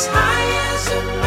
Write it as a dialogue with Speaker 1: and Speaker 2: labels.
Speaker 1: as high as a